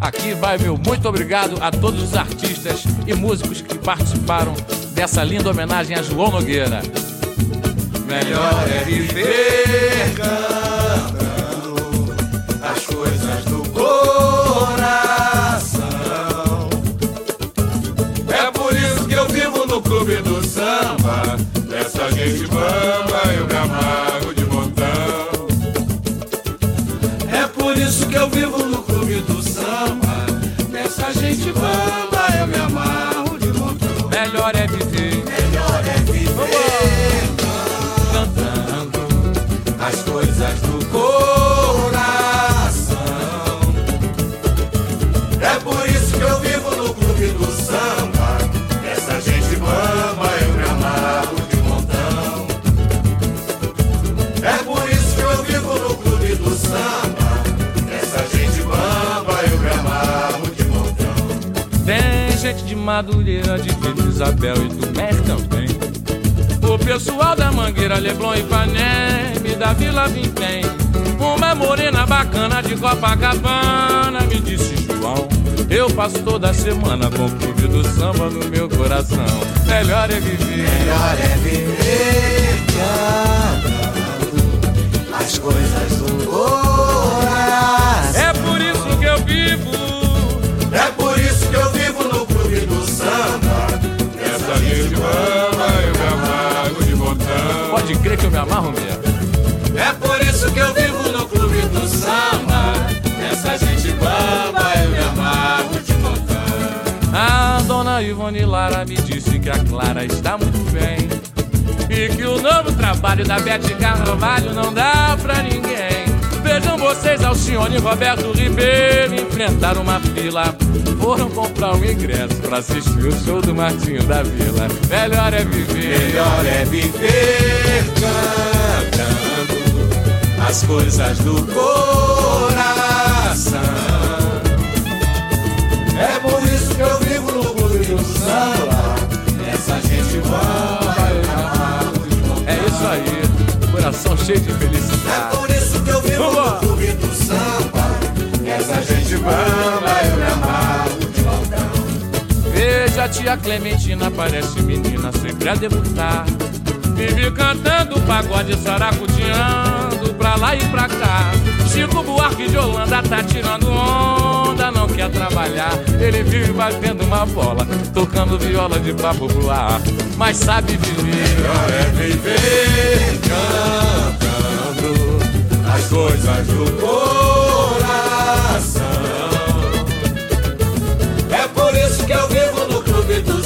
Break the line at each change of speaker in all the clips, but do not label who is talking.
Aqui vai meu muito obrigado a todos os artistas e músicos que participaram dessa linda homenagem a João Nogueira.
Melhor é viver cantando me amarro de montão.
Melhor é viver
Melhor é viver cantando as coisas do coração.
Madureira, de Vila Isabel e do Mer também. O pessoal da Mangueira, Leblon e Paneme, da Vila Vintém. Uma morena bacana de Copacabana, me disse João. Eu passo toda semana com o clube do samba no meu coração. Melhor é viver.
Melhor é viver
que eu
me
amarro mesmo.
É por isso que eu vivo no clube do samba. Essa gente bamba eu me amargo de montão.
A dona Ivone Lara me disse que a Clara está muito bem. E que o novo trabalho da Bete Carvalho não dá pra ninguém. Alcione e Roberto Ribeiro enfrentaram uma fila. Foram comprar um ingresso pra assistir o show do Martinho da Vila. Melhor é viver.
Melhor é viver cantando as coisas do coração. É por isso que eu vivo no clube do samba. Essa gente montão.
É isso aí. Coração cheio de
É
felicidade.
Bamba eu me amargo de montão.
Veja a tia Clementina, parece menina sempre a debutar. Vive cantando pagode saracuteando pra lá e pra cá. Chico Buarque de Holanda tá tirando onda, não quer trabalhar. Ele vive batendo uma bola, tocando viola de papo pro ar. Mas sabe viver.
Melhor é viver cantando as coisas do coração.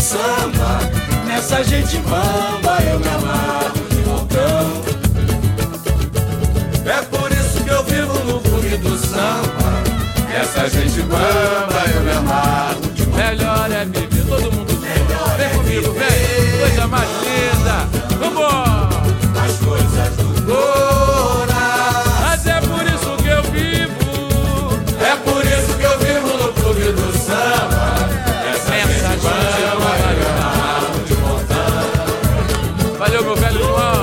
Samba. Nessa gente bamba eu me amarro de montão. É por isso que eu vivo no clube do samba. Essa gente bamba eu me amarro de montão.
Melhor é viver, todo mundo junto. Vem comigo, vem. Coisa mais Valeu, meu velho João.